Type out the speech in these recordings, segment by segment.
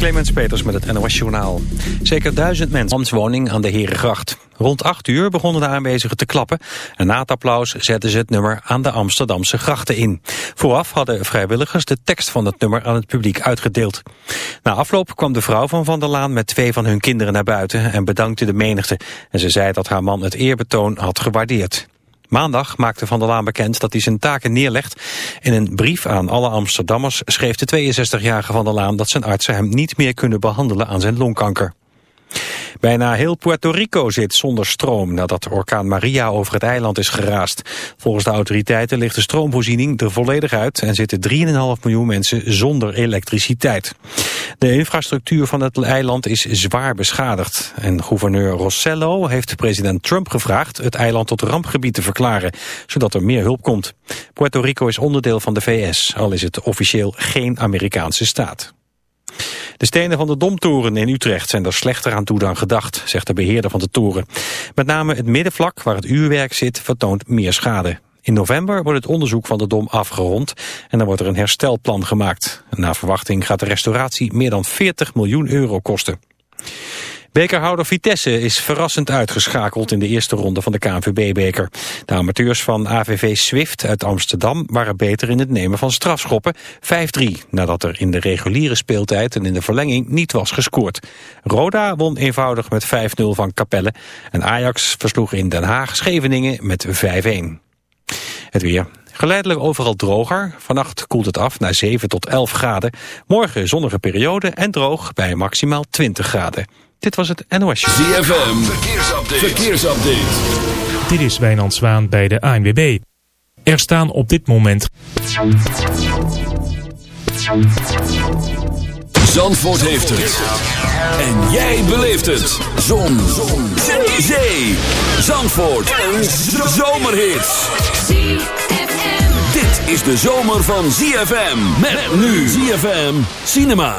Clemens Peters met het NOS Journaal. Zeker duizend mensen ambtswoning aan de Herengracht. Rond acht uur begonnen de aanwezigen te klappen... en na het applaus zetten ze het nummer aan de Amsterdamse grachten in. Vooraf hadden vrijwilligers de tekst van het nummer aan het publiek uitgedeeld. Na afloop kwam de vrouw van Van der Laan met twee van hun kinderen naar buiten... en bedankte de menigte. En ze zei dat haar man het eerbetoon had gewaardeerd. Maandag maakte Van der Laan bekend dat hij zijn taken neerlegt. In een brief aan alle Amsterdammers schreef de 62-jarige Van der Laan... dat zijn artsen hem niet meer kunnen behandelen aan zijn longkanker. Bijna heel Puerto Rico zit zonder stroom nadat orkaan Maria over het eiland is geraast. Volgens de autoriteiten ligt de stroomvoorziening er volledig uit en zitten 3,5 miljoen mensen zonder elektriciteit. De infrastructuur van het eiland is zwaar beschadigd. En gouverneur Rossello heeft president Trump gevraagd het eiland tot rampgebied te verklaren, zodat er meer hulp komt. Puerto Rico is onderdeel van de VS, al is het officieel geen Amerikaanse staat. De stenen van de Domtoren in Utrecht zijn er slechter aan toe dan gedacht, zegt de beheerder van de toren. Met name het middenvlak waar het uurwerk zit vertoont meer schade. In november wordt het onderzoek van de Dom afgerond en dan wordt er een herstelplan gemaakt. Na verwachting gaat de restauratie meer dan 40 miljoen euro kosten. Bekerhouder Vitesse is verrassend uitgeschakeld in de eerste ronde van de KNVB-beker. De amateurs van AVV Swift uit Amsterdam waren beter in het nemen van strafschoppen 5-3, nadat er in de reguliere speeltijd en in de verlenging niet was gescoord. Roda won eenvoudig met 5-0 van Capelle en Ajax versloeg in Den Haag Scheveningen met 5-1. Het weer. Geleidelijk overal droger. Vannacht koelt het af naar 7 tot 11 graden. Morgen zonnige periode en droog bij maximaal 20 graden. Dit was het NOS. ZFM, verkeersupdate. verkeersupdate. Dit is Wijnand Zwaan bij de ANWB. Er staan op dit moment... Zandvoort heeft het. En jij beleeft het. Zon. Zon. Zee. Zee. Zandvoort. Een zomerhit. Dit is de zomer van ZFM. Met nu ZFM Cinema.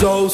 So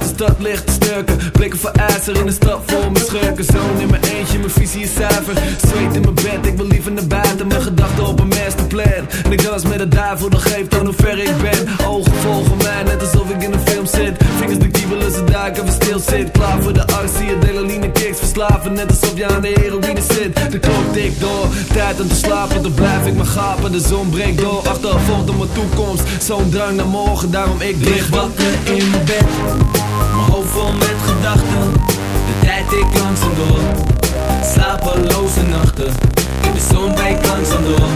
de stad licht te snurken. Blikken voor ijzer in de stad vol mijn schurken. Zoon in mijn eentje, mijn visie is zuiver. Zweet in mijn bed, ik wil liever naar buiten. Mijn gedachten op een masterplan. En ik met de duivel, dat geeft aan hoe ver ik ben. Ogen volgen mij, net alsof ik in een film zit. Vingers de kiebelen, ze duiken, we stil zit. Klaar voor de arts, zie je delaline verslaven. Net alsof je aan de heroïne zit. De klok tikt door, tijd om te slapen. Dan blijf ik maar gapen, de zon breekt door. Achtervolgd op mijn toekomst, zo'n drang naar morgen. Daarom ik Lig wakker in mijn bed, mijn hoofd vol met gedachten. De tijd ik langzaam door, slapeloze nachten. In de zon breekt langzaam door,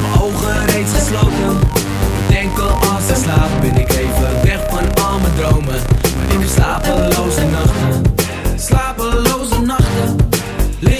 mijn ogen reeds gesloten. Bedenken als ik slaap, ben ik even weg van al mijn dromen. Maar ik heb slapeloze nachten, slapeloze nachten.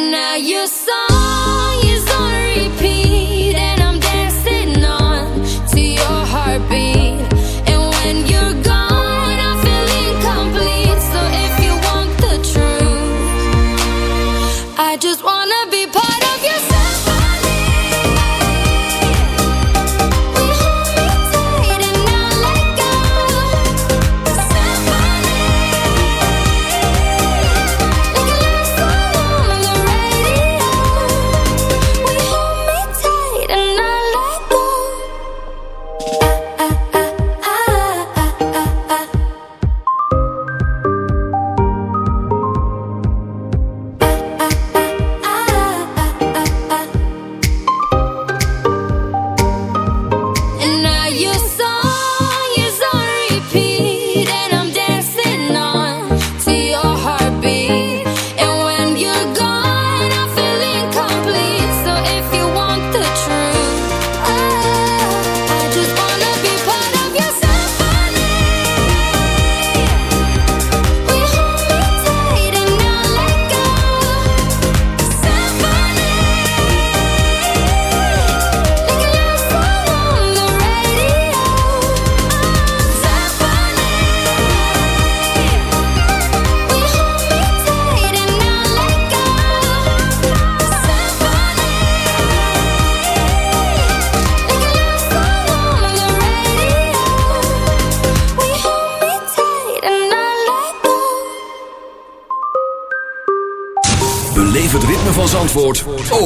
now you're so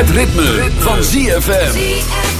Het ritme, van ZFM. ZFM.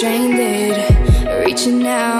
stranded, reaching out.